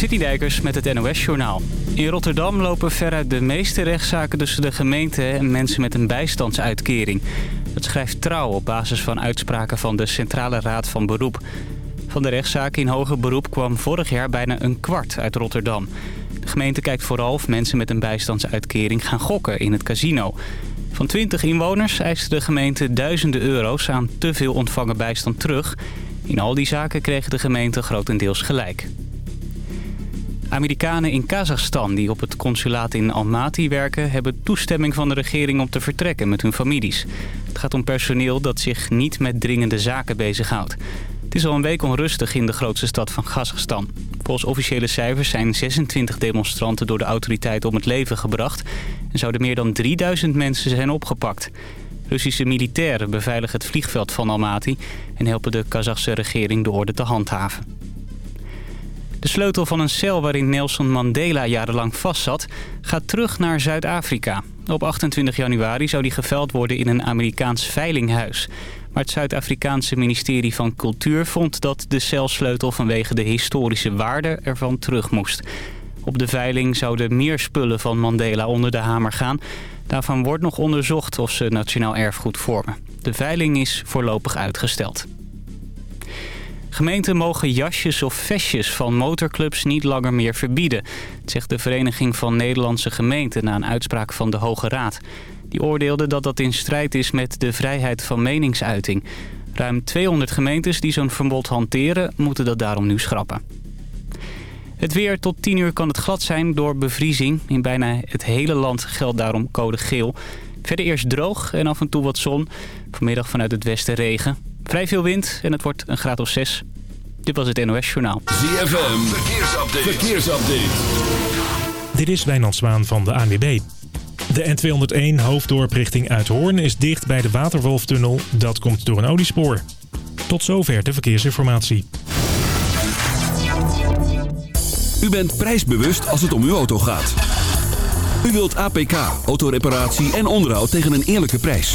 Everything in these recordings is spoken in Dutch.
Citydijkers met het NOS-journaal. In Rotterdam lopen veruit de meeste rechtszaken tussen de gemeente en mensen met een bijstandsuitkering. Dat schrijft Trouw op basis van uitspraken van de Centrale Raad van Beroep. Van de rechtszaken in hoger beroep kwam vorig jaar bijna een kwart uit Rotterdam. De gemeente kijkt vooral of mensen met een bijstandsuitkering gaan gokken in het casino. Van 20 inwoners eiste de gemeente duizenden euro's aan te veel ontvangen bijstand terug. In al die zaken kreeg de gemeente grotendeels gelijk. Amerikanen in Kazachstan die op het consulaat in Almaty werken... hebben toestemming van de regering om te vertrekken met hun families. Het gaat om personeel dat zich niet met dringende zaken bezighoudt. Het is al een week onrustig in de grootste stad van Kazachstan. Volgens officiële cijfers zijn 26 demonstranten door de autoriteiten om het leven gebracht... en zouden meer dan 3000 mensen zijn opgepakt. Russische militairen beveiligen het vliegveld van Almaty... en helpen de Kazachse regering de orde te handhaven. De sleutel van een cel waarin Nelson Mandela jarenlang vastzat... gaat terug naar Zuid-Afrika. Op 28 januari zou die geveld worden in een Amerikaans veilinghuis. Maar het Zuid-Afrikaanse ministerie van Cultuur vond dat de celsleutel... vanwege de historische waarde ervan terug moest. Op de veiling zouden meer spullen van Mandela onder de hamer gaan. Daarvan wordt nog onderzocht of ze nationaal erfgoed vormen. De veiling is voorlopig uitgesteld. Gemeenten mogen jasjes of vestjes van motorclubs niet langer meer verbieden. zegt de Vereniging van Nederlandse Gemeenten na een uitspraak van de Hoge Raad. Die oordeelde dat dat in strijd is met de vrijheid van meningsuiting. Ruim 200 gemeentes die zo'n verbod hanteren moeten dat daarom nu schrappen. Het weer tot 10 uur kan het glad zijn door bevriezing. In bijna het hele land geldt daarom code geel. Verder eerst droog en af en toe wat zon. Vanmiddag vanuit het westen regen. Vrij veel wind en het wordt een graad of 6. Dit was het NOS Journaal. ZFM, verkeersupdate. verkeersupdate. Dit is Wijnand Zwaan van de ANWB. De N201 hoofddorp richting Uithoorn is dicht bij de Waterwolftunnel. Dat komt door een oliespoor. Tot zover de verkeersinformatie. U bent prijsbewust als het om uw auto gaat. U wilt APK, autoreparatie en onderhoud tegen een eerlijke prijs.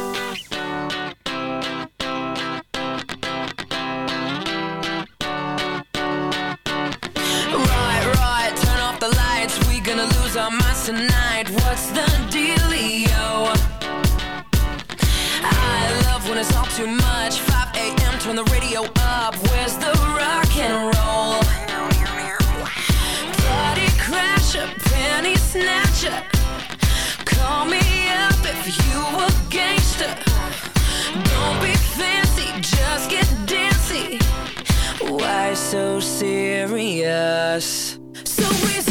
Call me up if you a gangster. Don't be fancy, just get dancy. Why so serious? So raise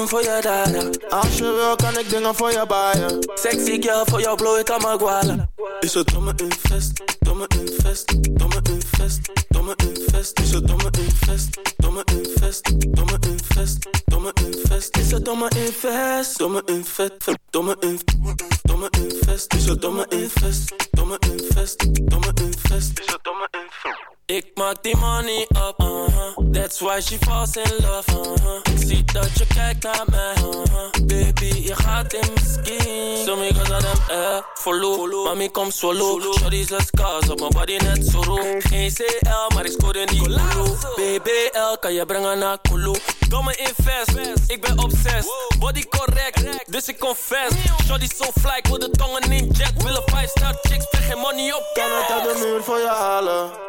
Doen voor je daden? Als je wil, kan ik dingen voor je baaien. Sexy girl, voor jou blow ik aan mijn gualen. Is het domme invest, domme invest, domme invest, domme invest. Is het domme invest, domme invest, domme invest, domme invest. Is het domme invest, domme invest, domme invest, domme invest. Is het domme invest, domme invest, domme invest. Is het. Ik maak die money up, uh-huh. That's why she falls in love, uh-huh. Ik zie dat je kijkt naar mij, uh-huh. Baby, je gaat in mijn skin So me cause of them, eh, follow Mami, kom swallow. Shorty's let's scars op mijn body net zo roe Geen CL, maar ik scoorde niet Kulu BBL, kan je brengen naar Kulu? Domme invest, ik ben obsessed. Body correct, dus ik confess. Shorty so fly, ik wil de tongen in jet. Willen 5 star chicks, spreek geen money op Kan het uit de muur voor je halen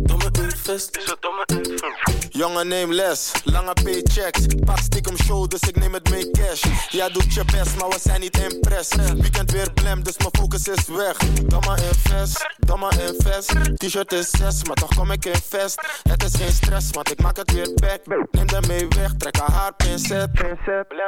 domme invest. Is het domme invest. Jongen, neem les, lange paychecks. Pak stiekem show, dus ik neem het mee cash. Jij doet je best, maar we zijn niet impress. Weekend weer blem, dus mijn focus is weg. Domme invest, domme invest. T-shirt is 6, maar toch kom ik in vest. Het is geen stress, want ik maak het weer back. Neem hem mee weg, trek haar haar pincet.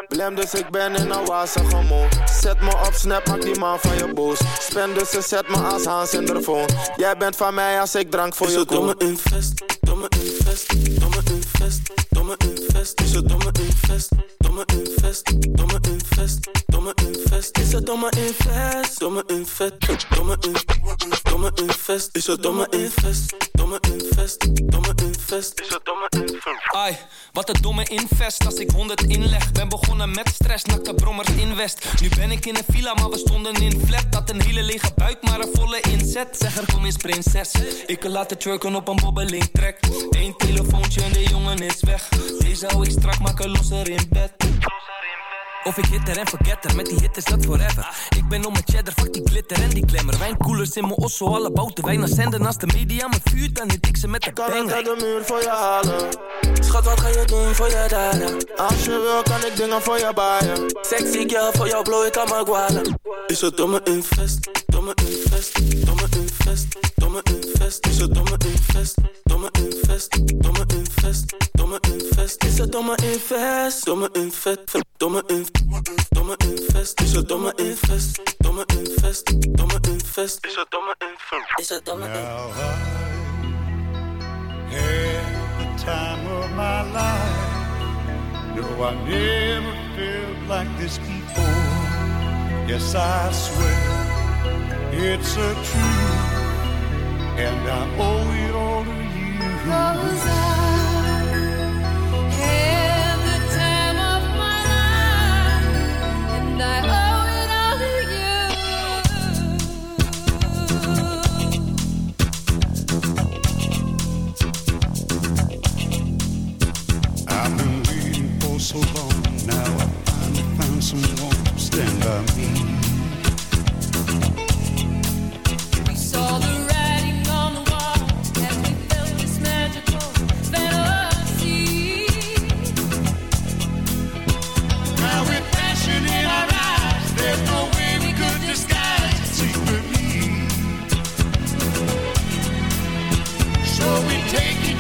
Blem, dus ik ben in een wazige mood. Zet me op snap, maak die man van je boos. Spend dus ze zet me als Hans in de phone. Jij bent van mij als ik drank voor je koop. Domme invest, domme invest, domme invest, domme invest. Is het domme invest, domme invest, domme invest, domme invest. Is het domme invest, domme invest, domme invest, domme invest. Is het domme invest, domme invest, domme invest. Is het domme invest. Ai, wat een domme invest als ik 100 inleg. Ben begonnen met stress, nakte brommers invest. Nu ben ik in een villa, maar we stonden in flat. Dat een hele lege buik, maar een volle inzet. Zeg er kom eens prinses. Ik laat het twerken op een bobbeling trek. Eén telefoontje en de jongen is weg. Deze hou ik strak, maken losser in bed. Of ik hitter en forgetter, met die hit is dat forever. Ik ben om mijn cheddar, fuck die glitter en die klemmer. Wijnkoelers in mijn osso, alle bouten wijn zenden. Als de media me vuurt, dan hit ik ze met de Kan ik banger. uit de muur voor je halen? Schat, wat ga je doen voor je daden? Als je wil, kan ik dingen voor je baaien. Sexy girl, voor jou blow ik aan mijn gualen. Is het domme invest, domme invest, domme invest, domme invest. Is het domme invest, domme invest, domme invest, domme invest. Is het domme invest, domme invest, domme invest, toma infest, eso toma infest, toma infest, toma infest, eso toma infest, eso toma infest. Had the time of my life. No, I never felt like this before. Yes, I swear it's a truth, and I owe it all to you. Rose,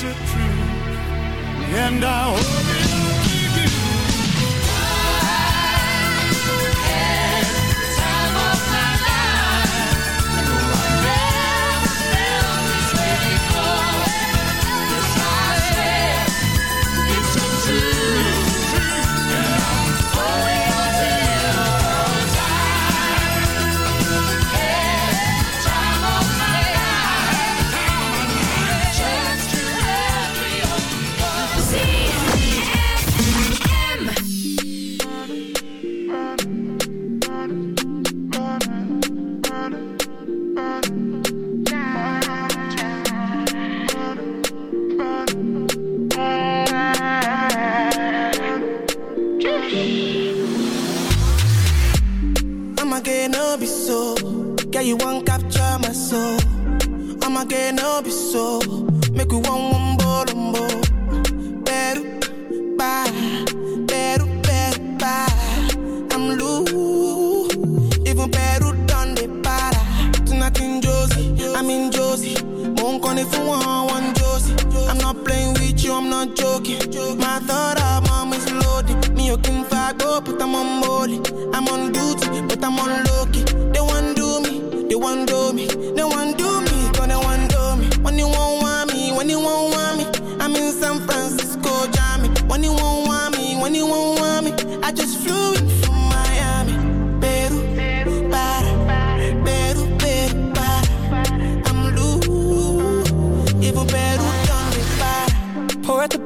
Truth, and I hope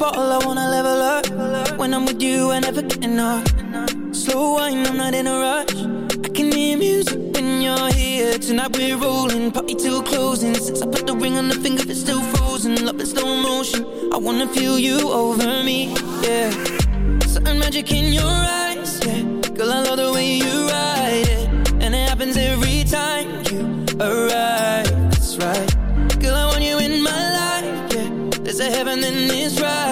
bottle, I wanna level up. When I'm with you, I never get enough. Slow wine, I'm not in a rush. I can hear music when you're here. Tonight we're rolling, party till closing. Since I put the ring on the finger, it's still frozen. Love in slow motion. I wanna feel you over me, yeah. Certain magic in your eyes, yeah. Girl, I love the way you ride it, and it happens every time you arrive. That's right, girl, I want you in my life, yeah. There's a heaven, then it's right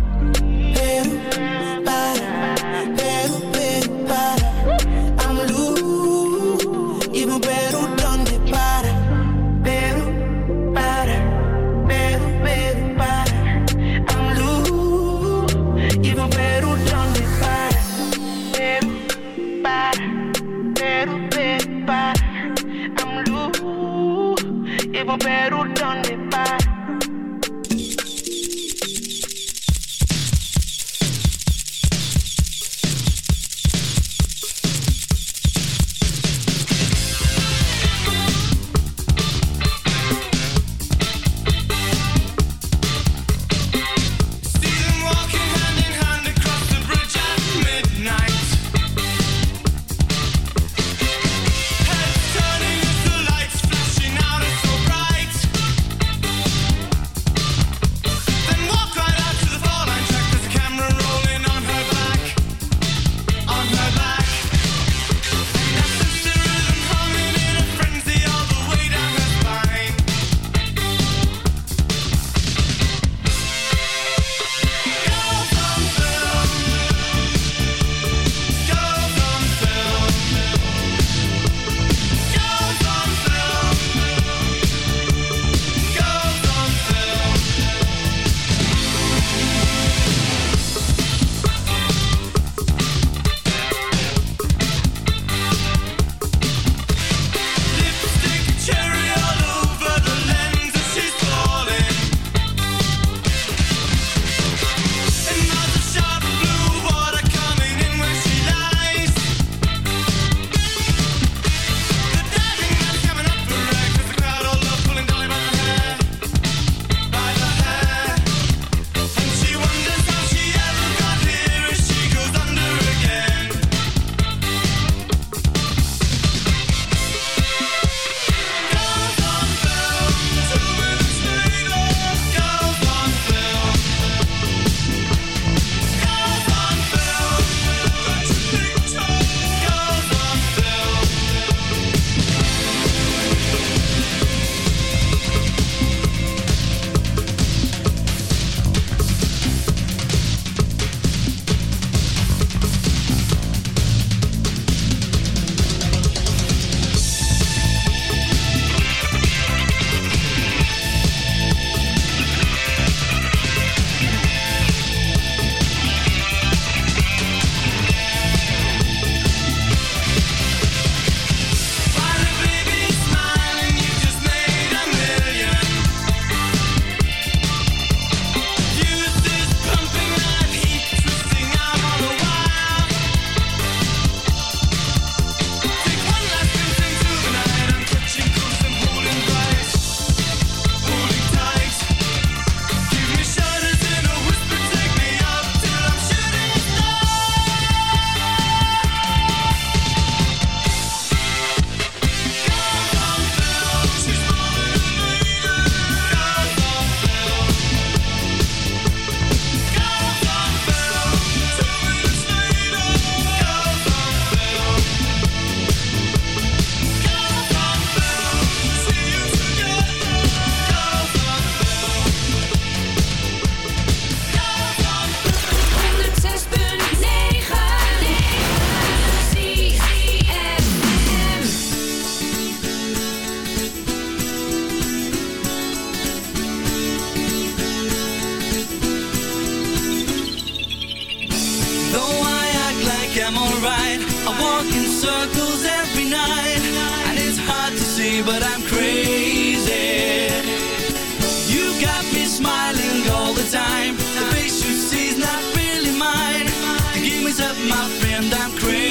and I'm crazy.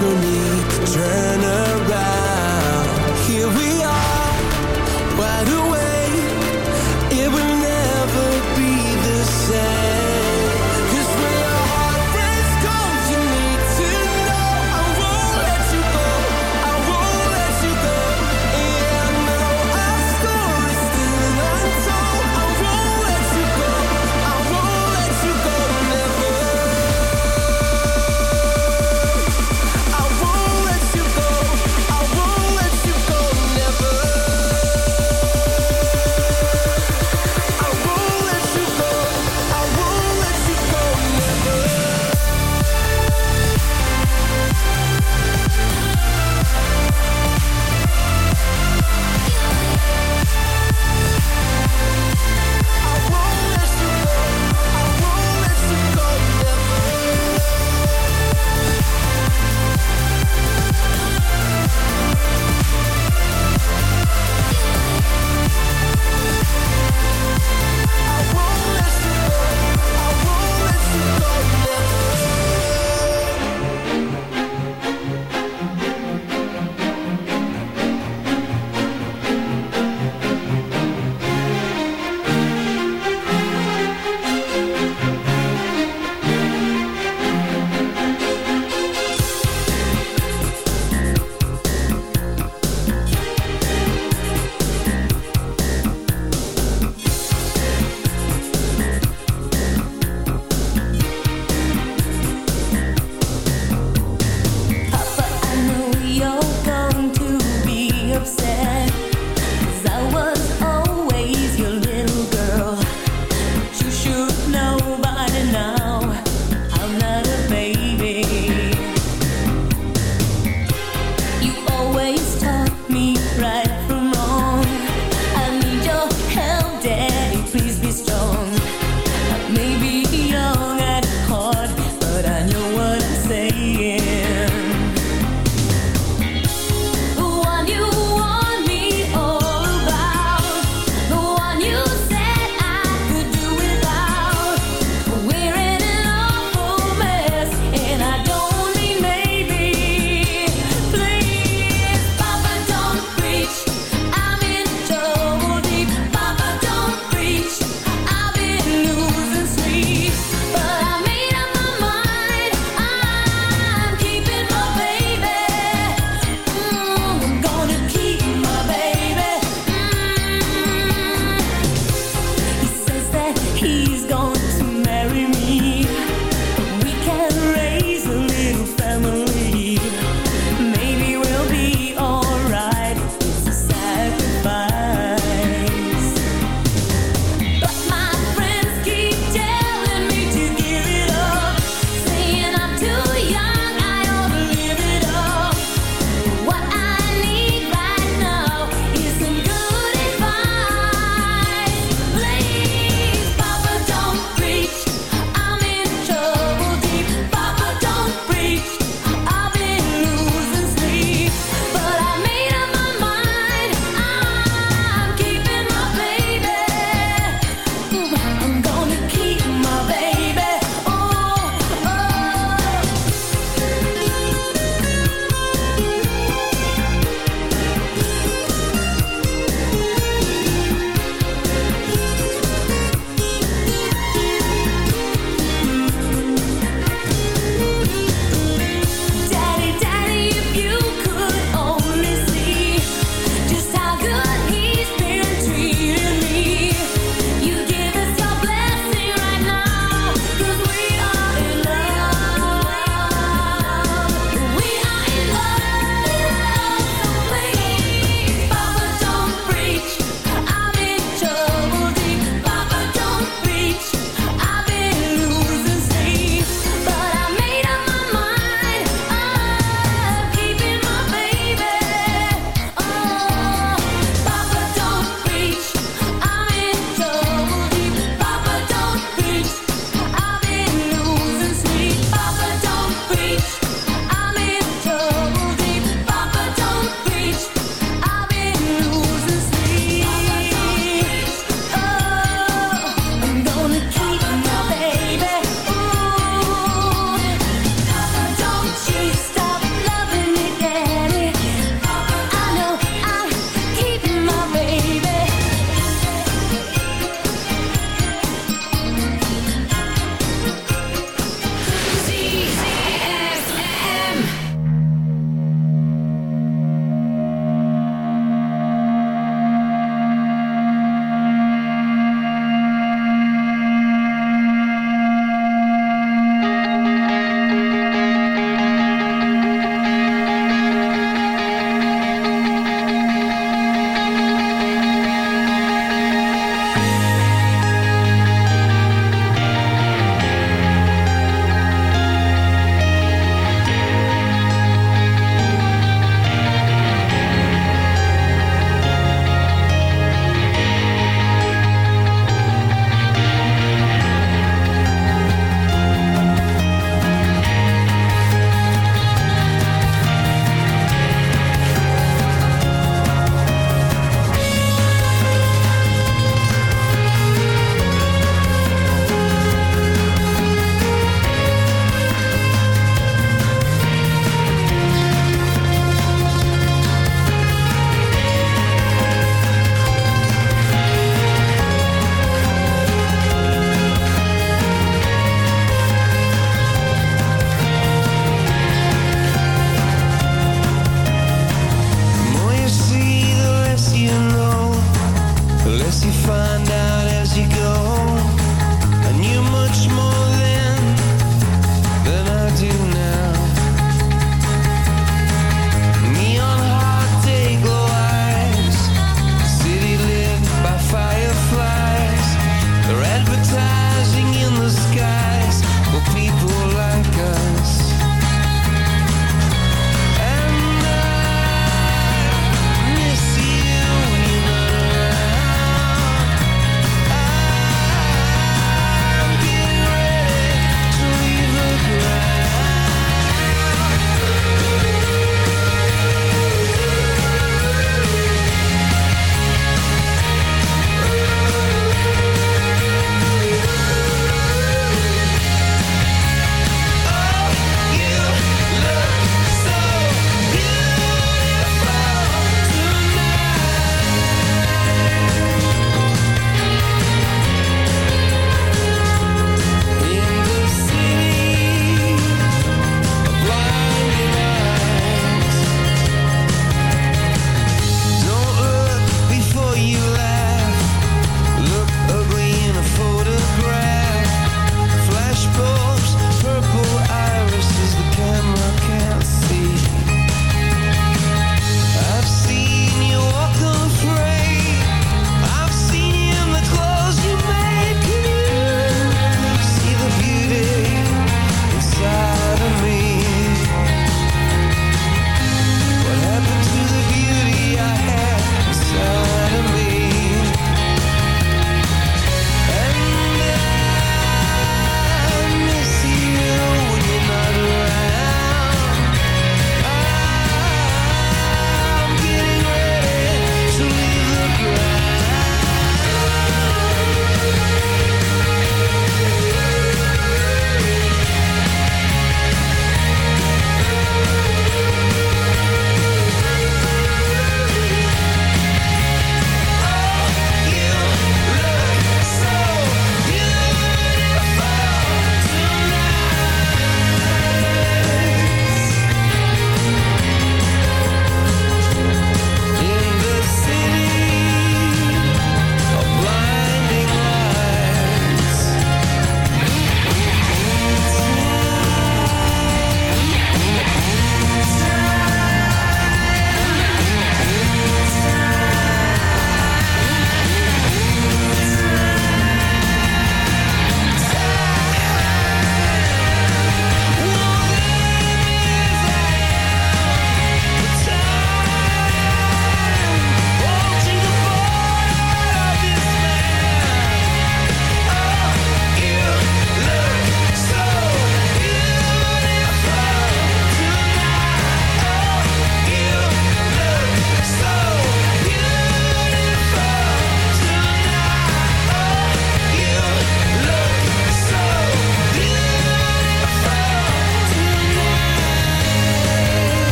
No need to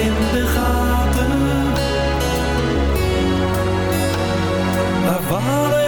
In de gaten. Haar